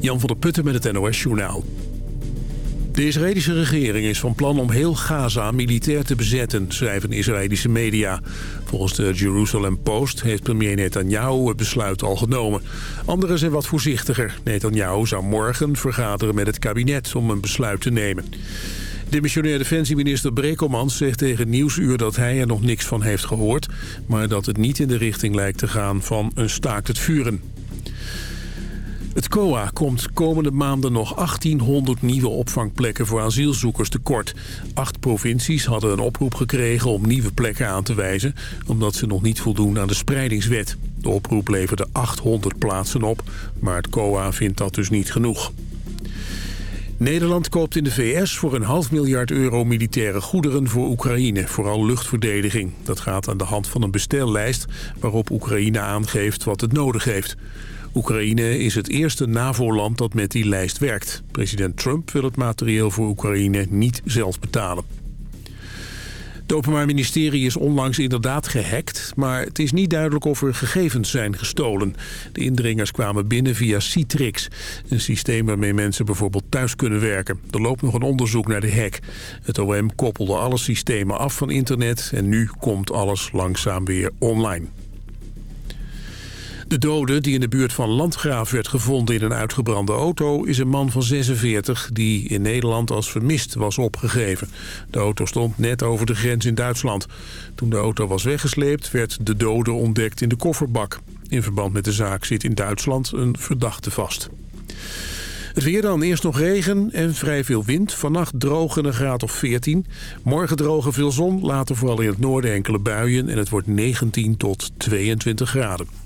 Jan van der Putten met het NOS Journaal. De Israëlische regering is van plan om heel Gaza militair te bezetten, schrijven Israëlische media. Volgens de Jerusalem Post heeft premier Netanyahu het besluit al genomen. Anderen zijn wat voorzichtiger. Netanyahu zou morgen vergaderen met het kabinet om een besluit te nemen. Demissionair defensieminister Brekelmans zegt tegen Nieuwsuur dat hij er nog niks van heeft gehoord... maar dat het niet in de richting lijkt te gaan van een staakt het vuren. Het COA komt komende maanden nog 1800 nieuwe opvangplekken voor asielzoekers tekort. Acht provincies hadden een oproep gekregen om nieuwe plekken aan te wijzen... omdat ze nog niet voldoen aan de spreidingswet. De oproep leverde 800 plaatsen op, maar het COA vindt dat dus niet genoeg. Nederland koopt in de VS voor een half miljard euro militaire goederen voor Oekraïne, vooral luchtverdediging. Dat gaat aan de hand van een bestellijst waarop Oekraïne aangeeft wat het nodig heeft. Oekraïne is het eerste NAVO-land dat met die lijst werkt. President Trump wil het materieel voor Oekraïne niet zelf betalen. Het Openbaar Ministerie is onlangs inderdaad gehackt... maar het is niet duidelijk of er gegevens zijn gestolen. De indringers kwamen binnen via Citrix... een systeem waarmee mensen bijvoorbeeld thuis kunnen werken. Er loopt nog een onderzoek naar de hack. Het OM koppelde alle systemen af van internet... en nu komt alles langzaam weer online. De dode die in de buurt van Landgraaf werd gevonden in een uitgebrande auto... is een man van 46 die in Nederland als vermist was opgegeven. De auto stond net over de grens in Duitsland. Toen de auto was weggesleept werd de dode ontdekt in de kofferbak. In verband met de zaak zit in Duitsland een verdachte vast. Het weer dan. Eerst nog regen en vrij veel wind. Vannacht droog en een graad of 14. Morgen droog en veel zon. Later vooral in het noorden enkele buien. En het wordt 19 tot 22 graden.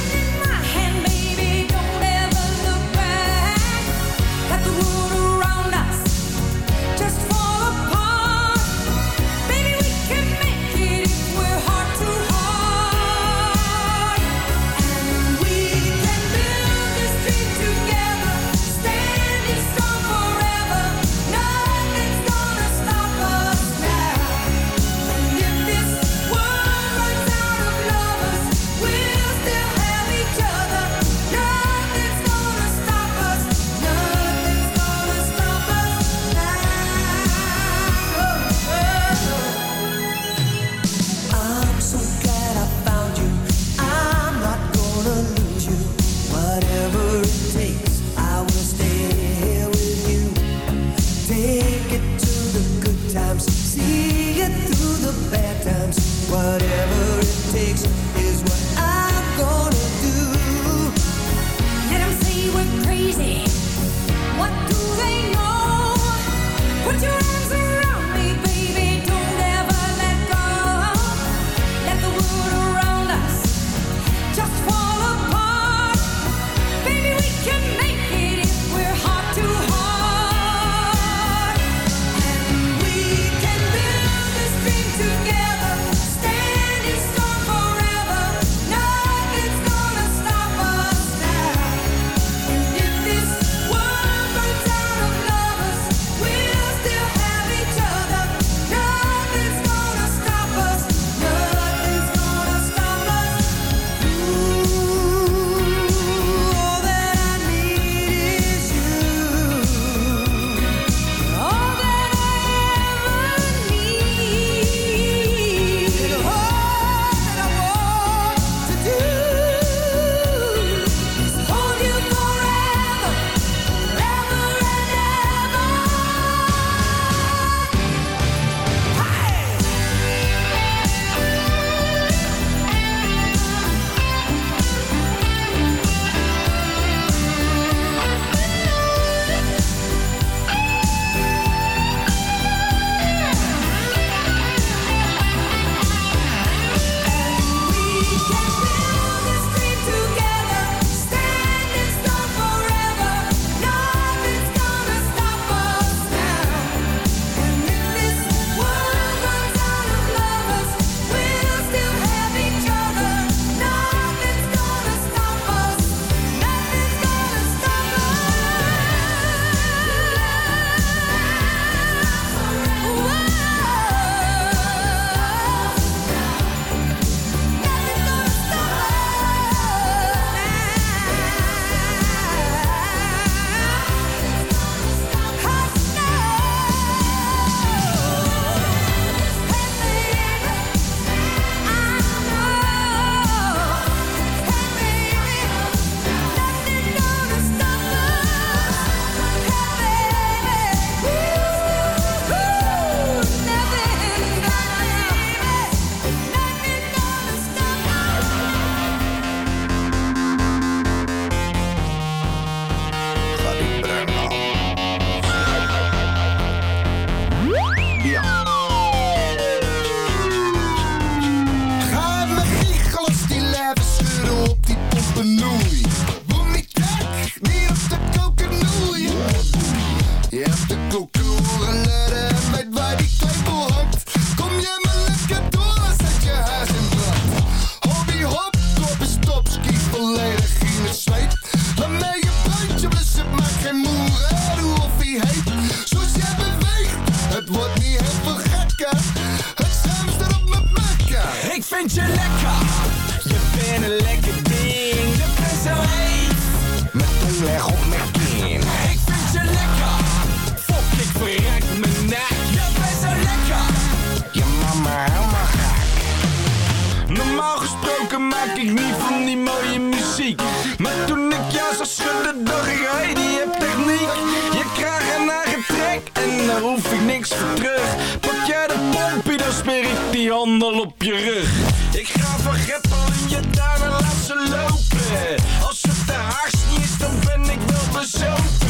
Handel handen op je rug. Ik ga van in je duim en laat ze lopen. Als het de haast niet is, dan ben ik wel bezopen.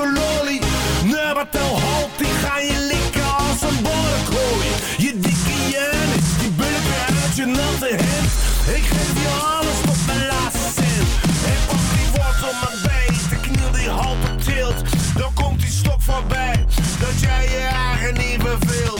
toffe wat Nubbert halt, die ga je likken als een borrekooi. Je dikke jennis, die bulken uit je natte hemd. Ik geef je alles tot mijn laatste cent. En pak die wortel op mijn been, de kniel die halve tilt. Dan komt die stok voorbij, dat jij je eigen niet beveelt.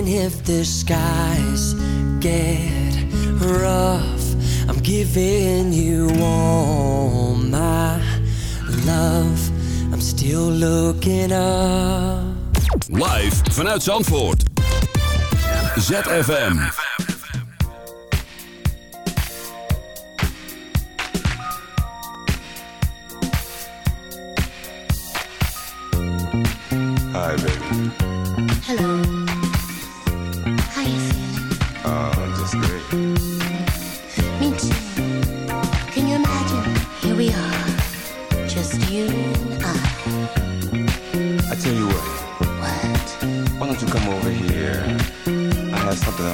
Even if the skies get rough. I'm giving you all my love. I'm still looking up. Live vanuit Zandvoort. ZFM.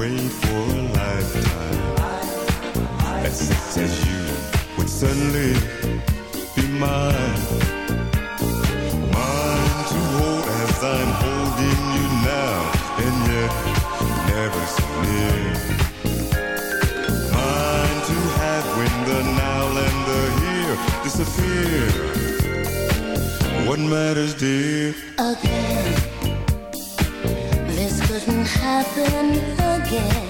Prayed for a lifetime that such as you would suddenly be mine. Mine to hold as I'm holding you now, and yet never so near. Mine to have when the now and the here disappear. What matters, dear. again. This couldn't happen again.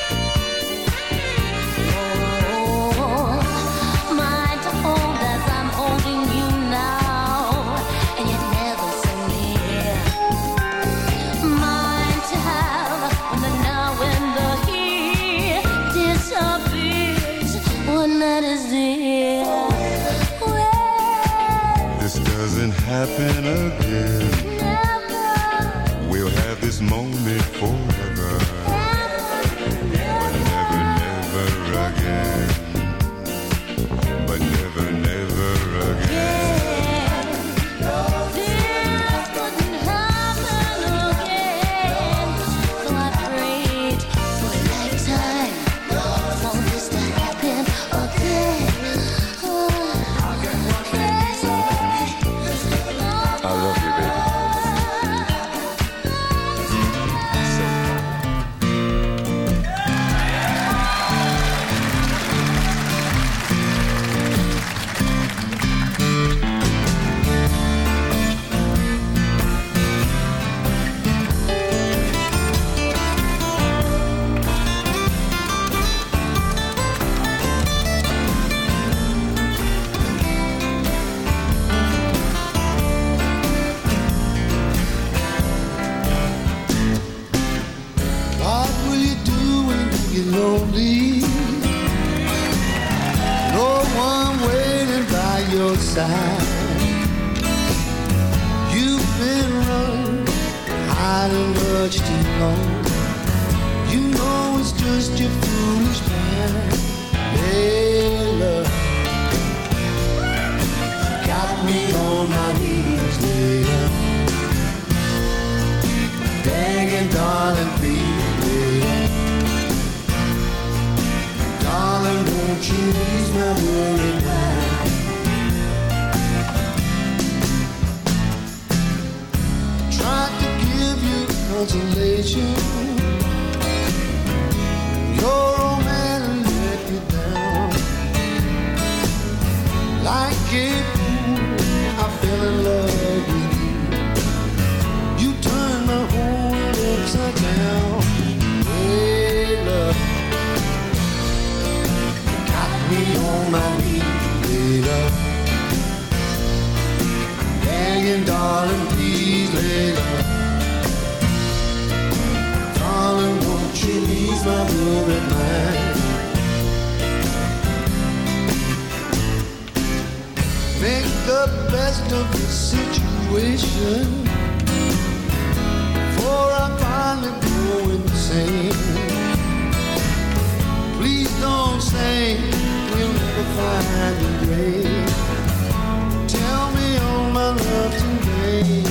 By your side. You've been running, hiding much too long. You know it's just your foolish mind. Hey, love, got me on my knees, later. Begging, darling, please, baby. Darling, won't you ease my worried consolation. Your old man let you down. Like fool, I fell in love with you. You turned my whole world upside down. Hey, love, got me on my knees, hey, love. Begging, darling, please, lay you ease my worried mind? Make the best of the situation. For I finally go insane. Please don't say we'll never find a grave. Tell me all my love today.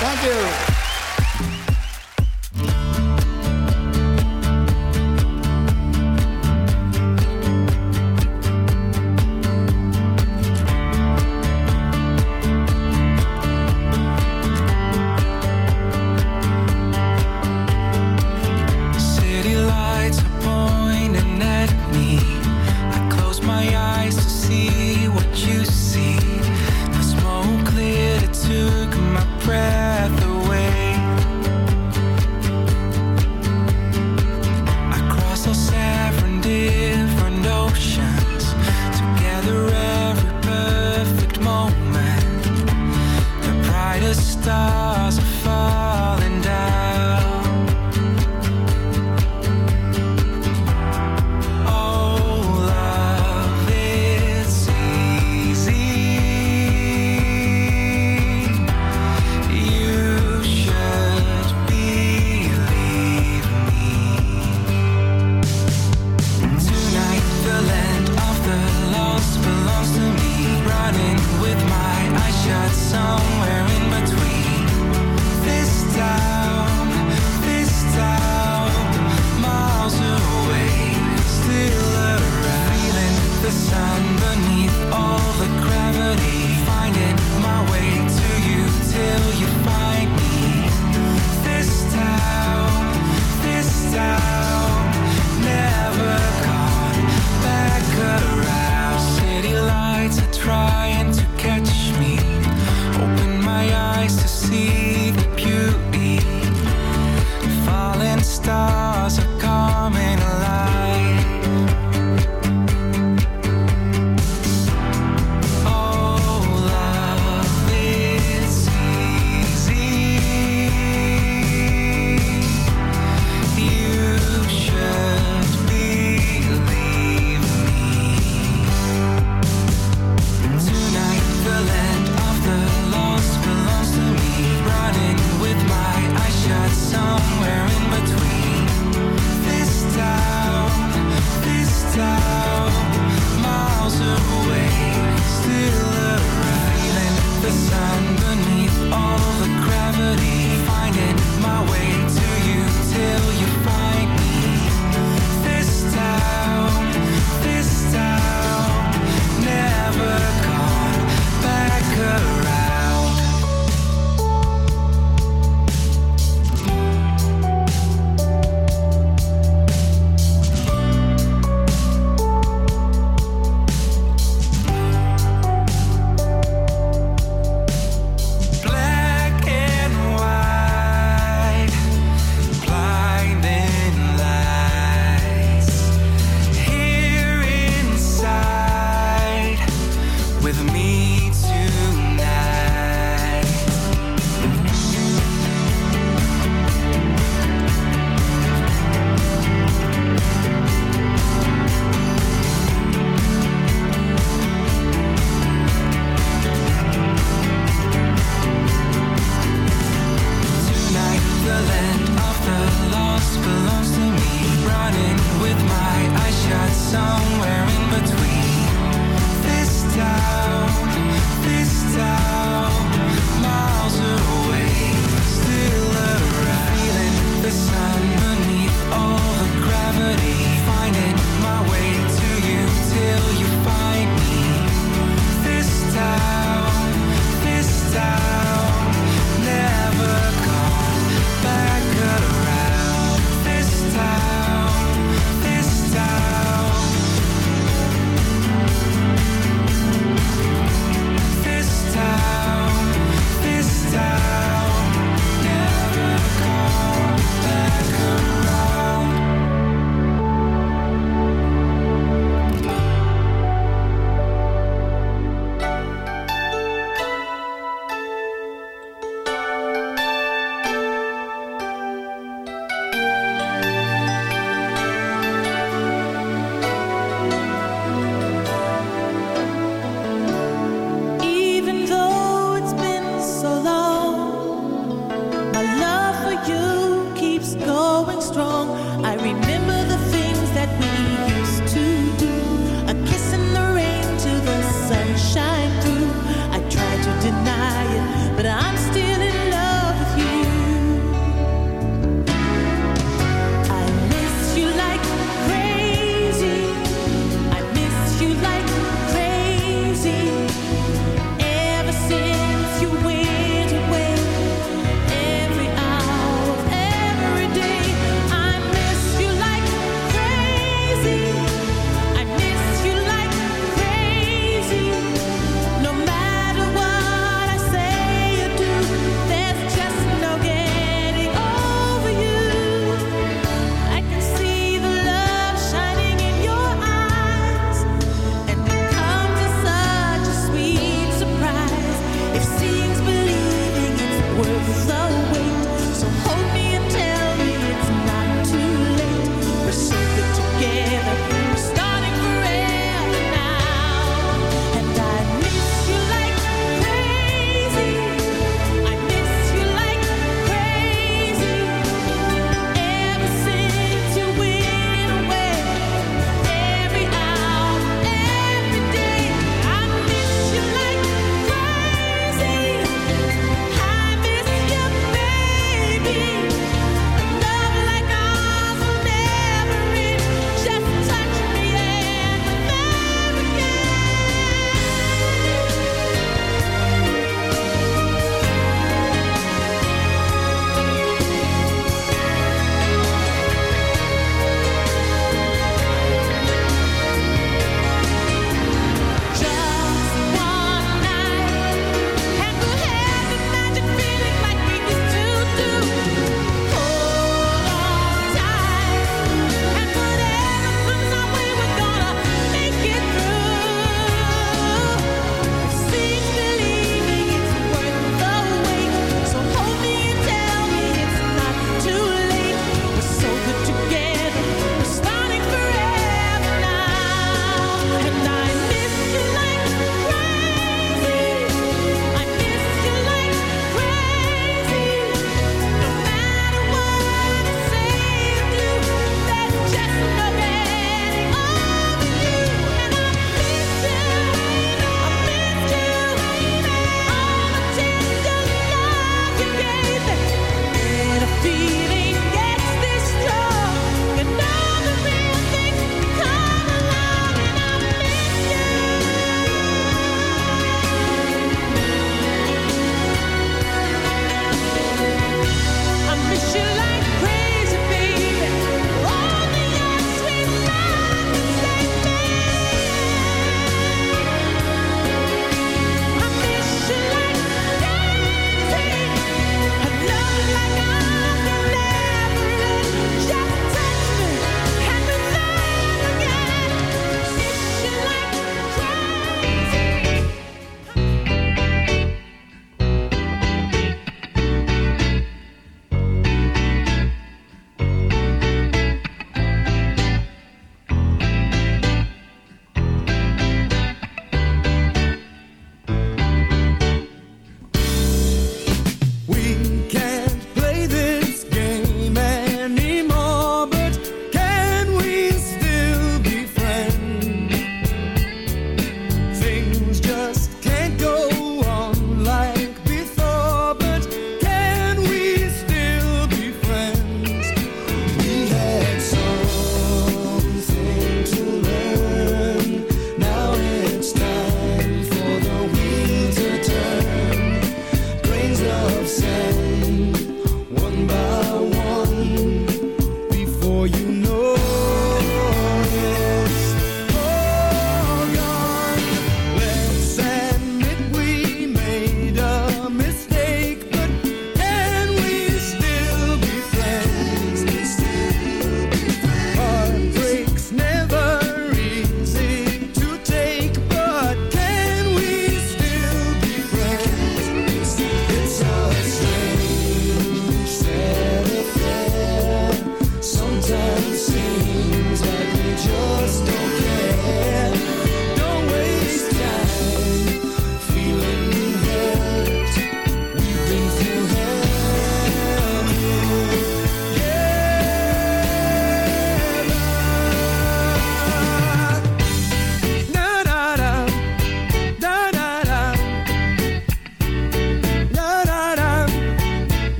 Thank you.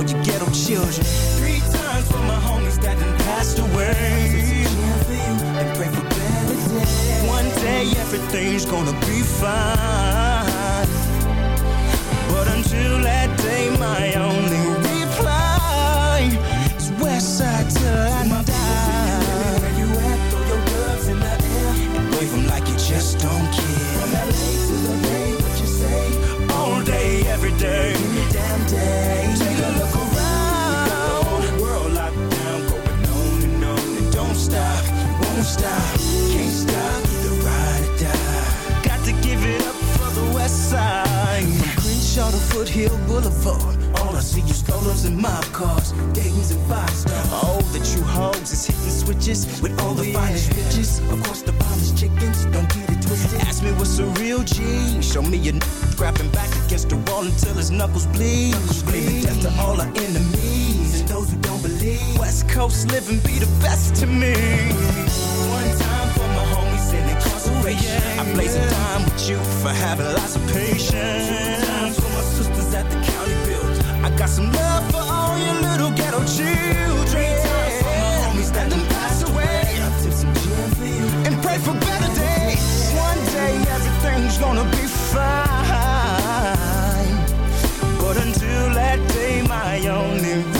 all you ghetto children. Three times for my homies that done passed away. and pray for better days. One day everything's gonna be fine. But until that day, my own and mob cars, Dayton's and five stars. Oh, the true hoes is hitting switches with all the yeah. finest bitches. Of course, the finest chickens, don't get it twisted. Ask me what's a real G. Show me a n grabbing back against the wall until his knuckles bleed. Knuckles Screaming death to all our enemies and those who don't believe. West Coast living be the best to me. One time for my homies in incarceration. Ooh, yeah, I blaze yeah. a dime with you for having lots of patience. Two times for my sisters at the county build. I got some love children. And pray for better days. One day everything's gonna be fine. But until that day, my only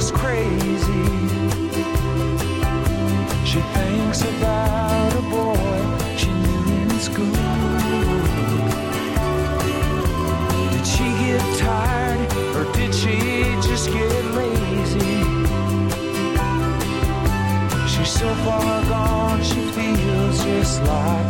this crazy. She thinks about a boy she knew in school. Did she get tired or did she just get lazy? She's so far gone, she feels just like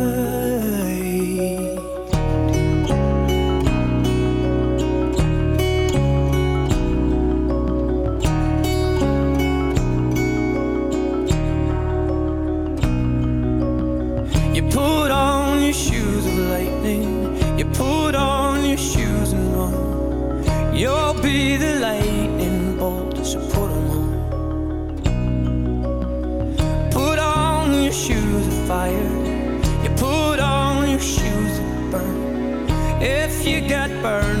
should put them on. Put on your shoes of fire. You put on your shoes of burn. If you get burned.